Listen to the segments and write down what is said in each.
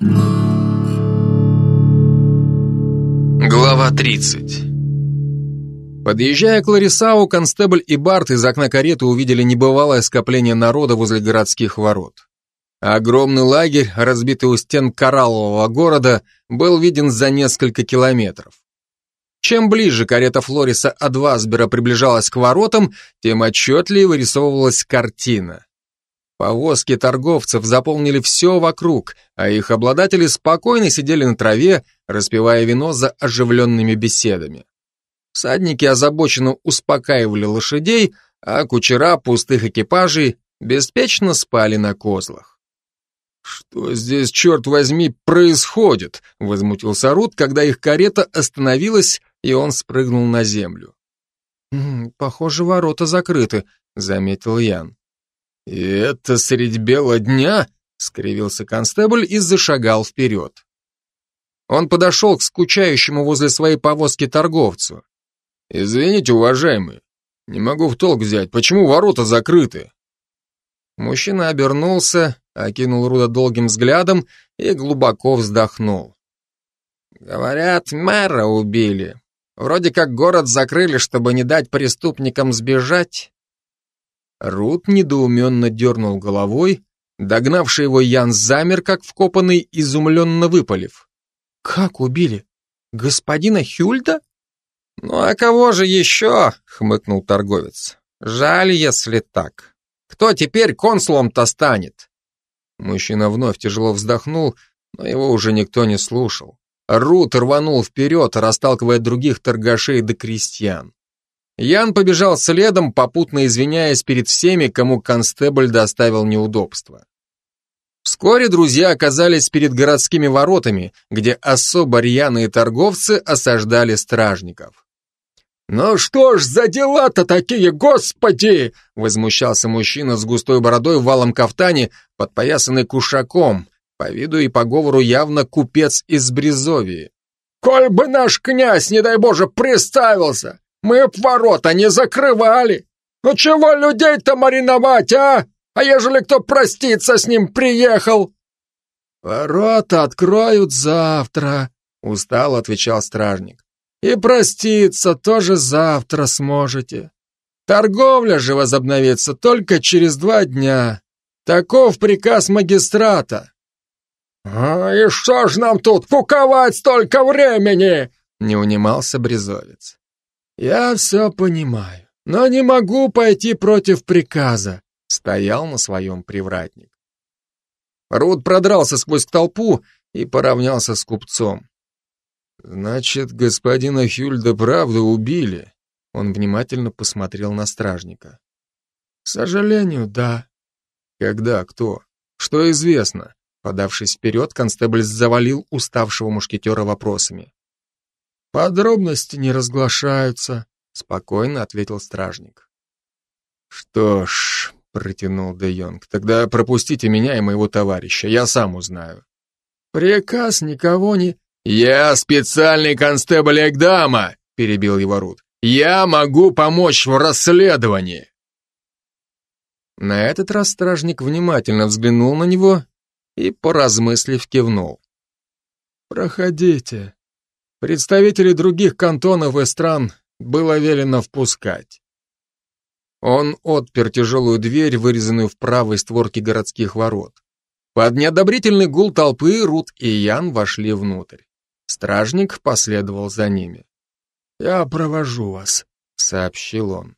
Глава 30 Подъезжая к Ларисау, констебль и Барт из окна кареты увидели небывалое скопление народа возле городских ворот. Огромный лагерь, разбитый у стен кораллового города, был виден за несколько километров. Чем ближе карета Флориса Адвасбера приближалась к воротам, тем отчетливее вырисовывалась картина. Повозки торговцев заполнили все вокруг, а их обладатели спокойно сидели на траве, распивая вино за оживленными беседами. Всадники озабоченно успокаивали лошадей, а кучера пустых экипажей беспечно спали на козлах. «Что здесь, черт возьми, происходит?» — возмутился Рут, когда их карета остановилась, и он спрыгнул на землю. «Похоже, ворота закрыты», — заметил Ян. «И это средь бела дня?» — скривился констебль и зашагал вперед. Он подошел к скучающему возле своей повозки торговцу. «Извините, уважаемый, не могу в толк взять, почему ворота закрыты?» Мужчина обернулся, окинул Руда долгим взглядом и глубоко вздохнул. «Говорят, мэра убили. Вроде как город закрыли, чтобы не дать преступникам сбежать. Рут недоуменно дернул головой, догнавший его Ян замер, как вкопанный, изумленно выпалив. «Как убили? Господина Хюльда?» «Ну а кого же еще?» — хмыкнул торговец. «Жаль, если так. Кто теперь консулом-то станет?» Мужчина вновь тяжело вздохнул, но его уже никто не слушал. Рут рванул вперед, расталкивая других торгашей до крестьян. Ян побежал следом, попутно извиняясь перед всеми, кому констебль доставил неудобства. Вскоре друзья оказались перед городскими воротами, где особо рьяные торговцы осаждали стражников. «Ну что ж за дела-то такие, господи!» возмущался мужчина с густой бородой в валом кафтане, подпоясанный кушаком, по виду и по говору явно купец из Брезовии. «Коль бы наш князь, не дай боже, приставился! Мы б ворота не закрывали. Ну чего людей-то мариновать, а? А ежели кто проститься с ним приехал? Ворота откроют завтра, устало отвечал стражник. И проститься тоже завтра сможете. Торговля же возобновится только через два дня. Таков приказ магистрата. «А и что ж нам тут куковать столько времени?» не унимался Брезовец. «Я все понимаю, но не могу пойти против приказа», стоял на своем привратник. Рут продрался сквозь толпу и поравнялся с купцом. «Значит, господина Хюльда правда убили?» Он внимательно посмотрел на стражника. «К сожалению, да». «Когда? Кто? Что известно?» Подавшись вперед, констебль завалил уставшего мушкетера вопросами. Подробности не разглашаются, спокойно ответил стражник. Что ж, протянул Де Йонг, тогда пропустите меня и моего товарища, я сам узнаю. Приказ никого не... Я специальный констебль Эгдама, перебил его Рут. Я могу помочь в расследовании. На этот раз стражник внимательно взглянул на него и, поразмыслив, кивнул. «Проходите», Представителей других кантонов и стран было велено впускать. Он отпер тяжелую дверь, вырезанную в правой створке городских ворот. Под неодобрительный гул толпы Рут и Ян вошли внутрь. Стражник последовал за ними. «Я провожу вас», — сообщил он.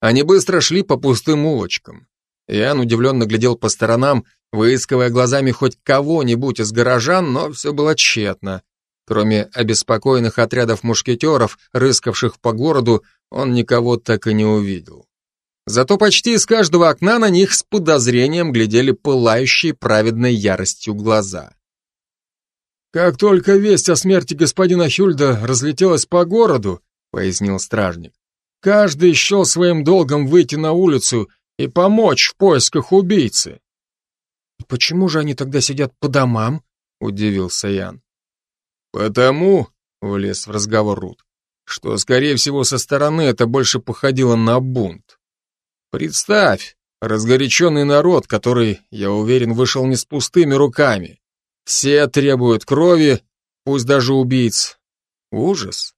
Они быстро шли по пустым улочкам. Ян удивленно глядел по сторонам, выискивая глазами хоть кого-нибудь из горожан, но все было тщетно. Кроме обеспокоенных отрядов мушкетеров, рыскавших по городу, он никого так и не увидел. Зато почти из каждого окна на них с подозрением глядели пылающие праведной яростью глаза. «Как только весть о смерти господина Хюльда разлетелась по городу», — пояснил стражник, «каждый счел своим долгом выйти на улицу и помочь в поисках убийцы». «Почему же они тогда сидят по домам?» — удивился Ян. «Потому», — влез в разговор Рут, «что, скорее всего, со стороны это больше походило на бунт. Представь, Разгоряченный народ, который, я уверен, вышел не с пустыми руками. Все требуют крови, пусть даже убийц. Ужас.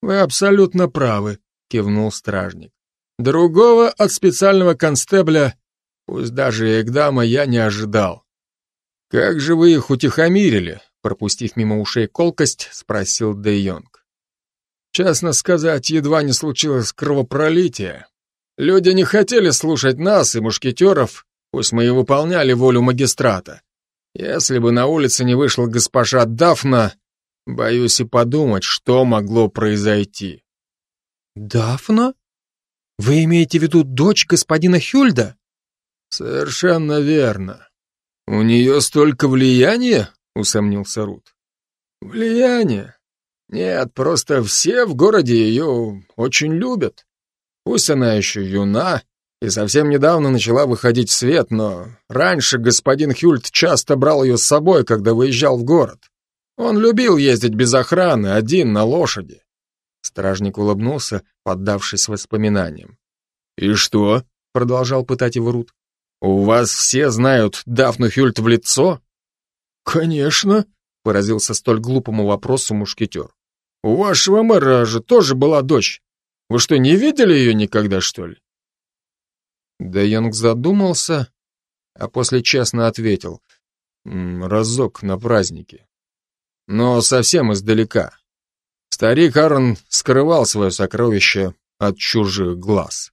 Вы абсолютно правы, кивнул стражник. Другого от специального констебля, пусть даже Эгдама, я не ожидал. Как же вы их утихомирили? Пропустив мимо ушей колкость, спросил Де Йонг. Честно сказать, едва не случилось кровопролитие. Люди не хотели слушать нас и мушкетеров, пусть мы и выполняли волю магистрата. Если бы на улице не вышла госпожа Дафна, боюсь и подумать, что могло произойти. Дафна? Вы имеете в виду дочь господина Хюльда? Совершенно верно. У нее столько влияния? Усомнился Рут. Влияние? Нет, просто все в городе ее очень любят. Пусть она еще юна и совсем недавно начала выходить в свет, но раньше господин Хюльт часто брал ее с собой, когда выезжал в город. Он любил ездить без охраны, один на лошади. Стражник улыбнулся, поддавшись воспоминаниям. «И что?» — продолжал пытать его Рут. «У вас все знают Дафну Хюльт в лицо?» «Конечно», — поразился столь глупому вопросу мушкетер. «У вашего мэра же тоже была дочь. Вы что, не видели ее никогда, что ли?» Де Йонг задумался, а после честно ответил. «Разок на празднике. Но совсем издалека. Старик Аарон скрывал свое сокровище от чужих глаз».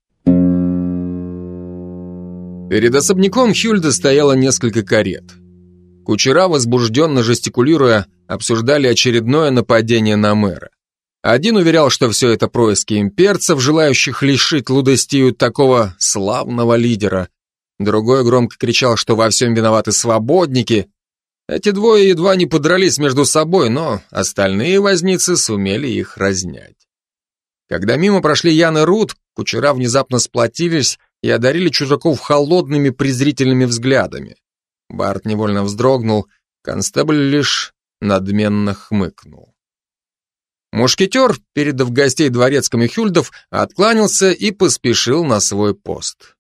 Перед особняком Хюльда стояло несколько карет. Кучера, возбужденно жестикулируя, обсуждали очередное нападение на мэра. Один уверял, что все это происки имперцев, желающих лишить Лудостию такого славного лидера. Другой громко кричал, что во всем виноваты свободники. Эти двое едва не подрались между собой, но остальные возницы сумели их разнять. Когда мимо прошли Ян и Рут, кучера внезапно сплотились и одарили чужаков холодными презрительными взглядами. Барт невольно вздрогнул, констебль лишь надменно хмыкнул. Мушкетер, передав гостей дворецкому Хюльдов, откланялся и поспешил на свой пост.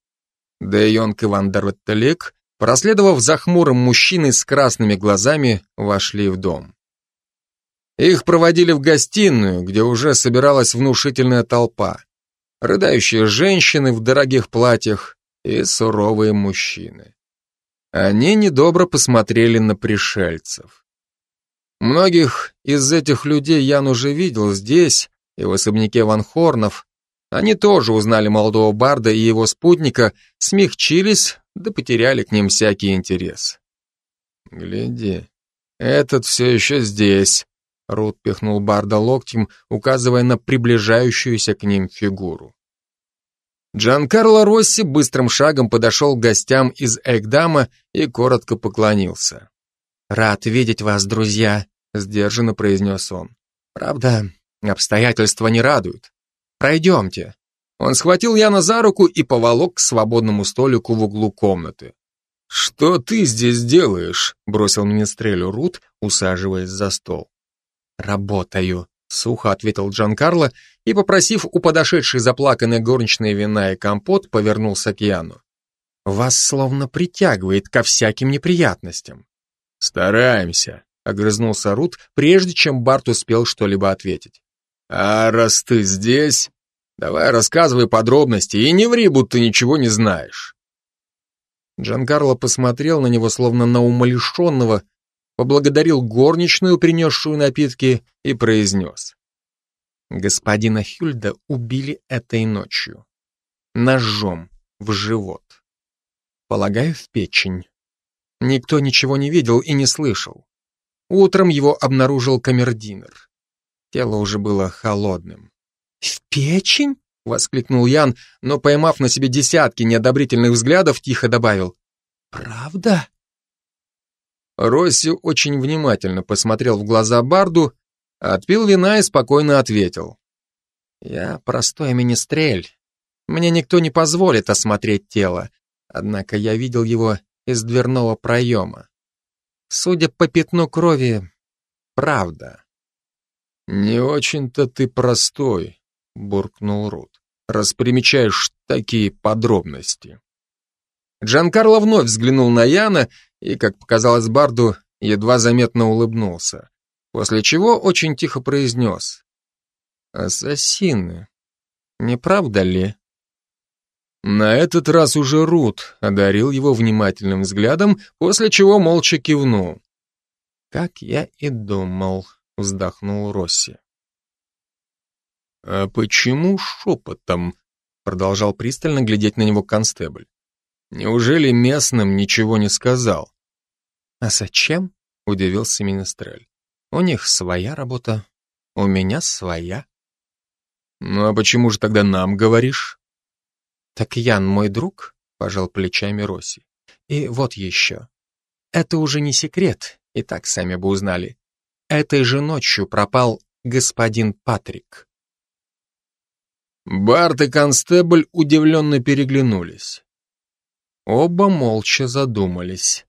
Де Йонг и Ван Дарветтелек, проследовав за хмурым мужчиной с красными глазами, вошли в дом. Их проводили в гостиную, где уже собиралась внушительная толпа. Рыдающие женщины в дорогих платьях и суровые мужчины. Они недобро посмотрели на пришельцев. Многих из этих людей Ян уже видел здесь и в особняке Ван Хорнов. Они тоже узнали молодого барда и его спутника, смягчились, да потеряли к ним всякий интерес. «Гляди, этот все еще здесь», — Рут пихнул барда локтем, указывая на приближающуюся к ним фигуру. Джанкарло Росси быстрым шагом подошел к гостям из Эгдама и коротко поклонился. «Рад видеть вас, друзья», сдержанно произнес он. Правда, обстоятельства не радуют. Пройдемте. Он схватил Яна за руку и поволок к свободному столику в углу комнаты. «Что ты здесь делаешь?» — бросил министрелю Рут, усаживаясь за стол. «Работаю», — сухо ответил Джан Карло и, попросив у подошедшей заплаканной горничной вина и компот, повернулся к Яну. «Вас словно притягивает ко всяким неприятностям». «Стараемся», Огрызнулся Рут, прежде чем Барт успел что-либо ответить. «А раз ты здесь, давай рассказывай подробности и не ври, будто ничего не знаешь». Джанкарло посмотрел на него, словно на умалишенного, поблагодарил горничную, принесшую напитки, и произнес. Господина Хюльда убили этой ночью. Ножом в живот. Полагаю, в печень. Никто ничего не видел и не слышал. Утром его обнаружил камердинер. Тело уже было холодным. «В печень?» — воскликнул Ян, но, поймав на себе десятки неодобрительных взглядов, тихо добавил. «Правда?» Росси очень внимательно посмотрел в глаза Барду, отпил вина и спокойно ответил. «Я простой министрель. Мне никто не позволит осмотреть тело, однако я видел его из дверного проема. Судя по пятну крови, правда. «Не очень-то ты простой», — буркнул Рут, «раз примечаешь такие подробности». Джанкарло вновь взглянул на Яна и, как показалось Барду, едва заметно улыбнулся, после чего очень тихо произнес. «Ассасины, не правда ли?» На этот раз уже Рут одарил его внимательным взглядом, после чего молча кивнул. «Как я и думал», — вздохнул Росси. «А почему шепотом?» — продолжал пристально глядеть на него констебль. «Неужели местным ничего не сказал?» «А зачем?» — удивился Министрель. «У них своя работа, у меня своя». «Ну а почему же тогда нам говоришь?» «Так Ян мой друг», — пожал плечами Росси. «И вот еще. Это уже не секрет, и так сами бы узнали. Этой же ночью пропал господин Патрик». Барт и констебль удивленно переглянулись. Оба молча задумались.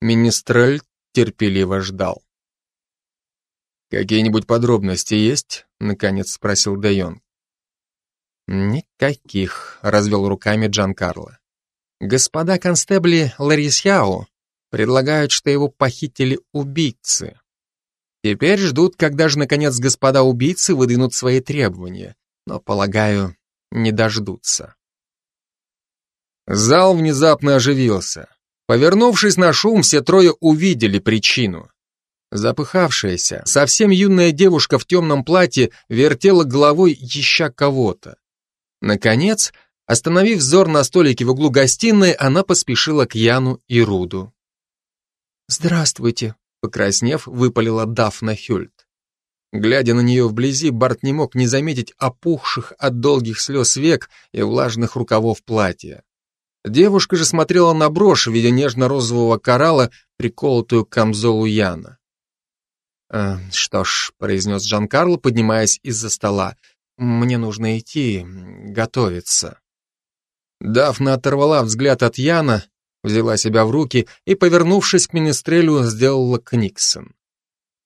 Министрель терпеливо ждал. «Какие-нибудь подробности есть?» — наконец спросил Де. «Никаких», — развел руками Джан Карло. «Господа констебли Ларисьяо предлагают, что его похитили убийцы. Теперь ждут, когда же, наконец, господа убийцы выдвинут свои требования, но, полагаю, не дождутся». Зал внезапно оживился. Повернувшись на шум, все трое увидели причину. Запыхавшаяся, совсем юная девушка в темном платье вертела головой, ища кого-то. Наконец, остановив взор на столике в углу гостиной, она поспешила к Яну и Руду. «Здравствуйте», — покраснев, выпалила Дафна Хюльт. Глядя на нее вблизи, Барт не мог не заметить опухших от долгих слез век и влажных рукавов платья. Девушка же смотрела на брошь в виде нежно-розового коралла, приколотую к камзолу Яна. «Э, «Что ж», — произнес Жан-Карло, поднимаясь из-за стола, — мне нужно идти, готовиться. Дафна оторвала взгляд от Яна, взяла себя в руки и, повернувшись к министрелю, сделала Книксон.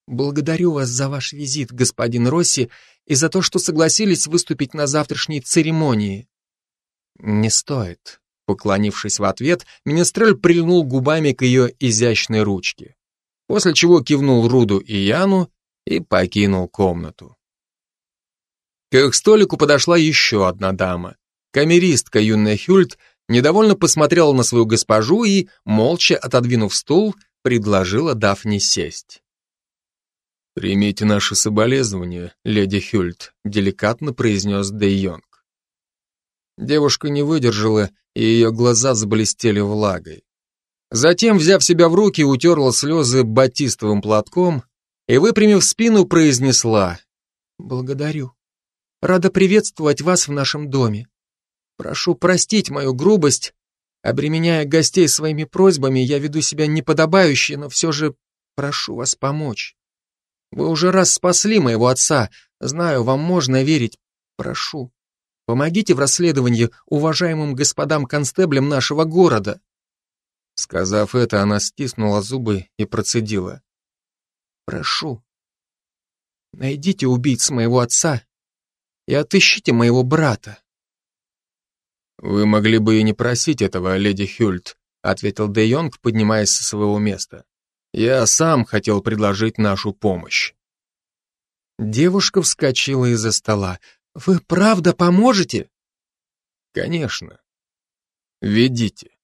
«Благодарю вас за ваш визит, господин Росси, и за то, что согласились выступить на завтрашней церемонии». «Не стоит», — поклонившись в ответ, министрель прильнул губами к ее изящной ручке, после чего кивнул Руду и Яну и покинул комнату. К их столику подошла еще одна дама. Камеристка юная Хюльт недовольно посмотрела на свою госпожу и, молча отодвинув стул, предложила Дафне сесть. «Примите наши соболезнования, леди Хюльт», — деликатно произнес Де Йонг. Девушка не выдержала, и ее глаза заблестели влагой. Затем, взяв себя в руки, утерла слезы батистовым платком и, выпрямив спину, произнесла «Благодарю». Рада приветствовать вас в нашем доме. Прошу простить мою грубость. Обременяя гостей своими просьбами, я веду себя неподобающе, но все же прошу вас помочь. Вы уже раз спасли моего отца. Знаю, вам можно верить. Прошу. Помогите в расследовании уважаемым господам констеблям нашего города. Сказав это, она стиснула зубы и процедила. Прошу. Найдите убийц моего отца и отыщите моего брата. Вы могли бы и не просить этого, леди Хюльт, ответил Де Йонг, поднимаясь со своего места. Я сам хотел предложить нашу помощь. Девушка вскочила из-за стола. Вы правда поможете? Конечно. Ведите.